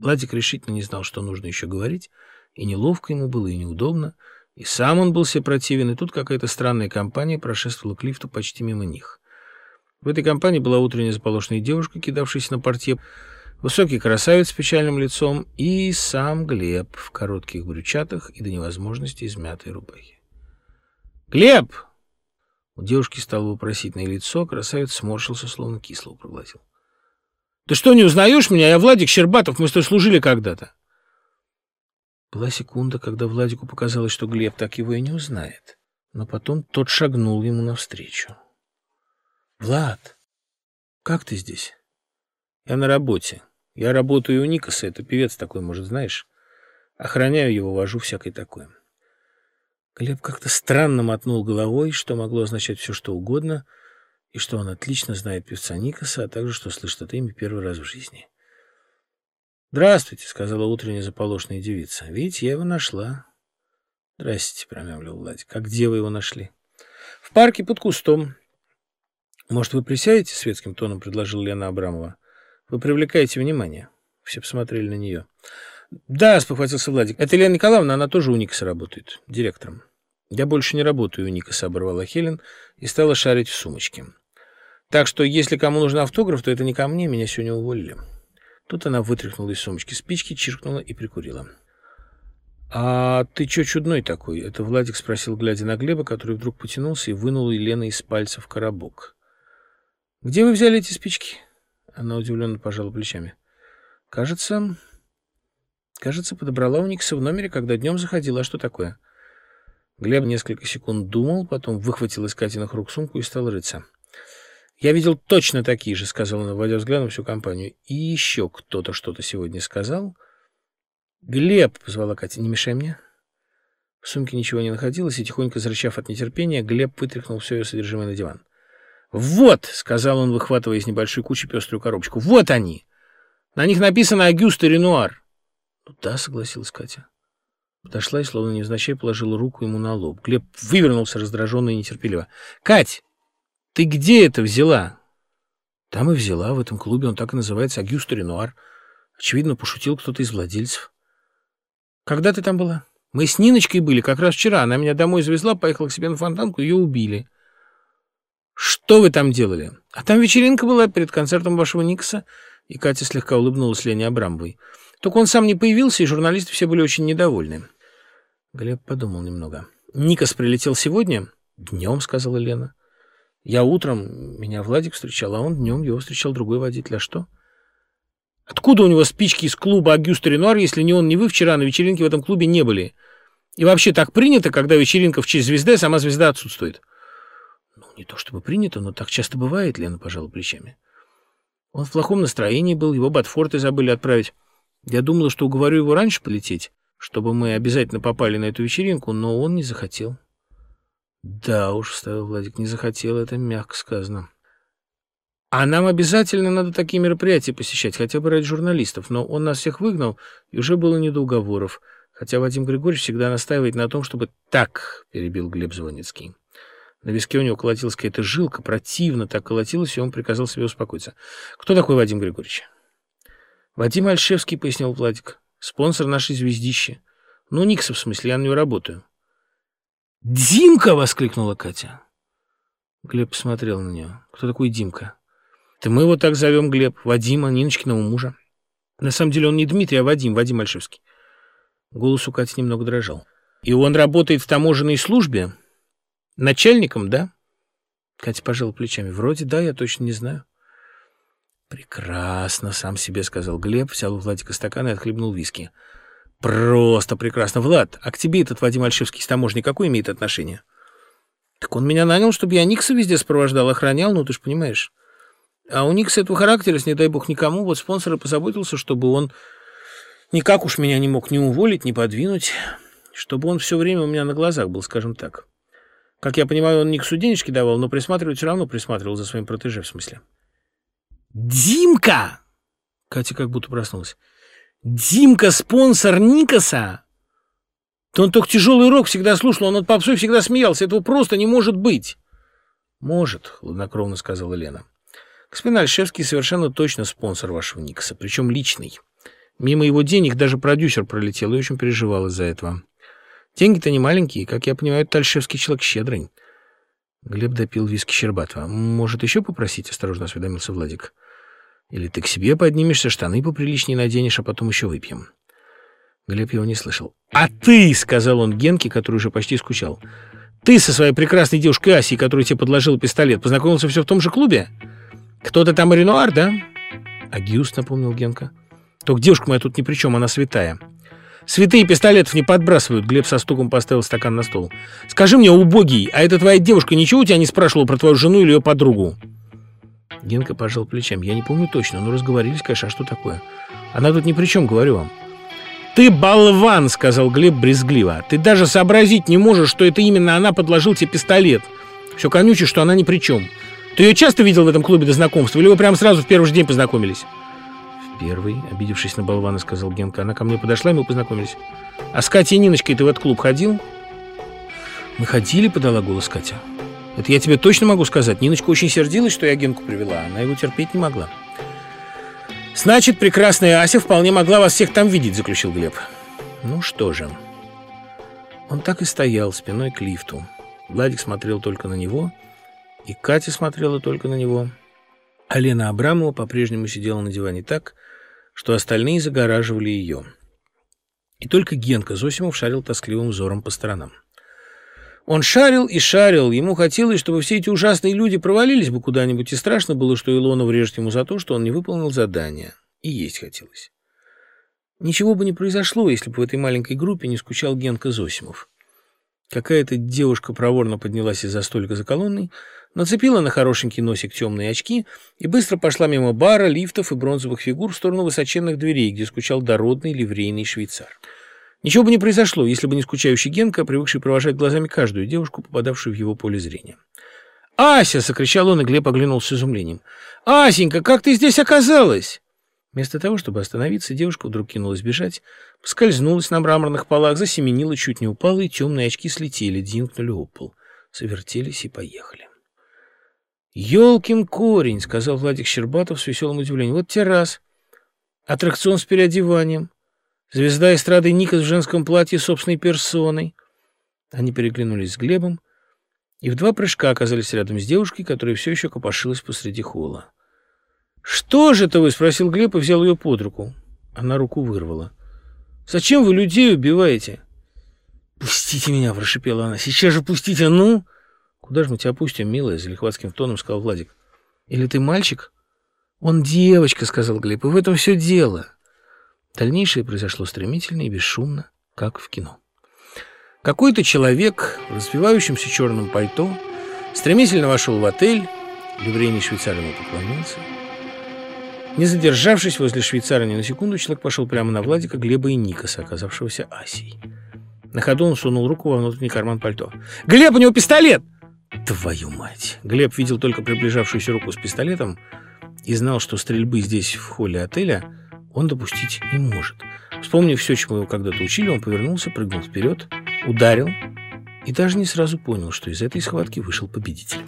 Владик решительно не знал, что нужно еще говорить, и неловко ему было, и неудобно, и сам он был себе противен, и тут какая-то странная компания прошествовала к лифту почти мимо них. В этой компании была утренняя заполошенная девушка, кидавшаяся на портье, высокий красавец с печальным лицом и сам Глеб в коротких брючатах и до невозможности измятой рубахе. «Глеб!» У девушки стало вопросительное лицо, красавец сморщился, словно кислого проглотил. «Ты что, не узнаешь меня? Я Владик Щербатов, мы с тобой служили когда-то». Была секунда, когда Владику показалось, что Глеб так его и не узнает. Но потом тот шагнул ему навстречу. «Влад, как ты здесь?» «Я на работе. Я работаю у Никаса, это певец такой, может, знаешь. Охраняю его, вожу всякое такое». Глеб как-то странно мотнул головой, что могло означать все, что угодно, и что он отлично знает певца Никаса, а также, что слышит это имя первый раз в жизни. «Здравствуйте», — сказала утренняя заполошная девица. «Видите, я его нашла». «Здрасте», — промямлил Владик. «Как где вы его нашли?» «В парке под кустом». «Может, вы присядете?» — светским тоном предложил Лена Абрамова. «Вы привлекаете внимание». Все посмотрели на нее. «Да», — спохватился Владик. «Это Лена Николаевна, она тоже у Никаса работает, директором». «Я больше не работаю у Никаса», — оборвала Хелен и стала шарить в сумочке. «Так что, если кому нужен автограф, то это не ко мне, меня сегодня уволили». Тут она вытряхнула из сумочки спички, чиркнула и прикурила. «А ты чё чудной такой?» — это Владик спросил, глядя на Глеба, который вдруг потянулся и вынул Елены из пальцев коробок. «Где вы взяли эти спички?» Она удивленно пожала плечами. «Кажется... Кажется, подобрала у Никса в номере, когда днем заходила. А что такое?» Глеб несколько секунд думал, потом выхватил из Катиных рук сумку и стал рыться. «Я видел точно такие же», — сказал он, вводя взглядом всю компанию. «И еще кто-то что-то сегодня сказал». «Глеб!» — позвала Катя. «Не мешай мне». В сумке ничего не находилось, и, тихонько зарычав от нетерпения, Глеб вытряхнул все ее содержимое на диван. «Вот!» — сказал он, выхватывая из небольшой кучи пеструю коробочку. «Вот они! На них написано «Агюста Ренуар». «Ну да», — согласилась Катя. Подошла и, словно невзначай, положила руку ему на лоб. Глеб вывернулся раздраженно и нетерпеливо. «Кать!» Ты где это взяла? Там и взяла, в этом клубе, он так и называется, Агюст Ренуар. Очевидно, пошутил кто-то из владельцев. Когда ты там была? Мы с Ниночкой были, как раз вчера. Она меня домой завезла, поехала к себе на фонтанку, ее убили. Что вы там делали? А там вечеринка была перед концертом вашего Никса. И Катя слегка улыбнулась Лене Абрамовой. Только он сам не появился, и журналисты все были очень недовольны. Глеб подумал немного. Никас прилетел сегодня? Днем, сказала Лена. Я утром, меня Владик встречал, а он днем его встречал другой водитель. А что? Откуда у него спички из клуба Агюста Ренуар, если ни он, ни вы вчера на вечеринке в этом клубе не были? И вообще так принято, когда вечеринка в честь звезды, а сама звезда отсутствует? Ну, не то чтобы принято, но так часто бывает, Лена пожала плечами. Он в плохом настроении был, его Батфорты забыли отправить. Я думала, что уговорю его раньше полететь, чтобы мы обязательно попали на эту вечеринку, но он не захотел. Да уж, вставил Владик, не захотел, это мягко сказано. А нам обязательно надо такие мероприятия посещать, хотя бы ради журналистов, но он нас всех выгнал, и уже было не до уговоров. Хотя Вадим Григорьевич всегда настаивает на том, чтобы так, перебил Глеб Звоницкий. На виске у него колотилась какая-то жилка, противно так колотилась, и он приказал себе успокоиться. Кто такой Вадим Григорьевич? Вадим Альшевский, пояснил Владик. Спонсор нашей звездищи. Ну, Никса, в смысле, я на него работаю. «Димка!» — воскликнула Катя. Глеб посмотрел на нее. «Кто такой Димка?» «Это мы его так зовем, Глеб. Вадима, Ниночкиного мужа. На самом деле он не Дмитрий, а Вадим, Вадим Мальшевский». Голос у Кати немного дрожал. «И он работает в таможенной службе? Начальником, да?» Катя пожала плечами. «Вроде да, я точно не знаю». «Прекрасно», — сам себе сказал Глеб, взял у Владика стакан и отхлебнул виски. Просто прекрасно. Влад, а к тебе этот Вадим Альшевский с таможней какое имеет отношение? Так он меня нанял, чтобы я Никса везде сопровождал, охранял, ну ты ж понимаешь. А у Никса этого характера, не дай бог никому, вот спонсор и позаботился, чтобы он никак уж меня не мог ни уволить, ни подвинуть, чтобы он все время у меня на глазах был, скажем так. Как я понимаю, он Никсу денежки давал, но присматривать все равно присматривал за своим протеже, в смысле. «Димка!» Катя как будто проснулась. Димка спонсор Никаса? То он только тяжелый рок всегда слушал, он над попсой всегда смеялся. Этого просто не может быть. Может, хладнокровно сказала Лена. Господин Альшевский совершенно точно спонсор вашего Никаса, причем личный. Мимо его денег даже продюсер пролетел и очень переживал из-за этого. Деньги-то не маленькие, как я понимаю, Тальшевский человек щедрый. Глеб допил виски Щербатова. «Может, еще попросить?» — осторожно осведомился Владик. «Или ты к себе поднимешься, штаны поприличнее наденешь, а потом еще выпьем». Глеб его не слышал. «А ты!» — сказал он Генке, который уже почти скучал. «Ты со своей прекрасной девушкой Асей, которая тебе подложила пистолет, познакомился все в том же клубе? Кто-то там Ренуар, да?» «Агюст», — напомнил Генка. «Только девушка моя тут ни при чем, она святая». Святые пистолетов не подбрасывают. Глеб со стуком поставил стакан на стол. Скажи мне, убогий, а эта твоя девушка ничего у тебя не спрашивала про твою жену или ее подругу? Генка пожал плечами. Я не помню точно, но разговорились, конечно, а что такое? Она тут ни при чем, говорю вам. «Ты болван!» — сказал Глеб брезгливо. «Ты даже сообразить не можешь, что это именно она подложил тебе пистолет. Все конючишь, что она ни при чем. Ты ее часто видел в этом клубе до знакомства, или вы прямо сразу в первый же день познакомились?» первый, обидевшись на болвана, сказал Генка. Она ко мне подошла, и мы познакомились. А с Катей и Ниночкой ты в этот клуб ходил? Мы ходили, подала голос Катя. Это я тебе точно могу сказать. Ниночка очень сердилась, что я Генку привела. Она его терпеть не могла. Значит, прекрасная Ася вполне могла вас всех там видеть, заключил Глеб. Ну что же. Он так и стоял спиной к лифту. Владик смотрел только на него, и Катя смотрела только на него. А Лена Абрамова по-прежнему сидела на диване так, что остальные загораживали ее. И только Генка Зосимов шарил тоскливым взором по сторонам. Он шарил и шарил, ему хотелось, чтобы все эти ужасные люди провалились бы куда-нибудь, и страшно было, что Илона врежет ему за то, что он не выполнил задание. И есть хотелось. Ничего бы не произошло, если бы в этой маленькой группе не скучал Генка Зосимов. Какая-то девушка проворно поднялась из-за столика за колонной, нацепила на хорошенький носик темные очки и быстро пошла мимо бара, лифтов и бронзовых фигур в сторону высоченных дверей, где скучал дородный ливрейный швейцар. Ничего бы не произошло, если бы не скучающий Генка, привыкший провожать глазами каждую девушку, попадавшую в его поле зрения. «Ася!» — закричал он, и Глеб оглянулся с изумлением. «Асенька, как ты здесь оказалась?» Вместо того, чтобы остановиться, девушка вдруг кинулась бежать, скользнулась на мраморных полах, засеменила, чуть не упала, и темные очки слетели, динкнули об пол. Завертелись и поехали. «Елкин корень!» — сказал Владик Щербатов с веселым удивлением. «Вот те раз. Аттракцион с переодеванием. Звезда эстрады Никас в женском платье собственной персоной». Они переглянулись с Глебом и в два прыжка оказались рядом с девушкой, которая все еще копошилась посреди холла. «Что же это вы?» — спросил Глеб и взял ее под руку. Она руку вырвала. «Зачем вы людей убиваете?» «Пустите меня!» — прошипела она. «Сейчас же пустите! Ну!» «Куда же мы тебя пустим, милая?» — залихватским тоном сказал Владик. «Или ты мальчик?» «Он девочка», — сказал Глеб, — «и в этом все дело». Дальнейшее произошло стремительно и бесшумно, как в кино. Какой-то человек в развивающемся черном пальто стремительно вошел в отель, ливрейный швейцар ему поклонился. Не задержавшись возле швейцара ни на секунду, человек пошел прямо на Владика, Глеба и Никаса, оказавшегося Асей. На ходу он сунул руку во внутренний карман пальто. «Глеб, у него пистолет!» Твою мать! Глеб видел только приближавшуюся руку с пистолетом и знал, что стрельбы здесь, в холле отеля, он допустить не может. Вспомнив все, чему его когда-то учили, он повернулся, прыгнул вперед, ударил и даже не сразу понял, что из этой схватки вышел победитель.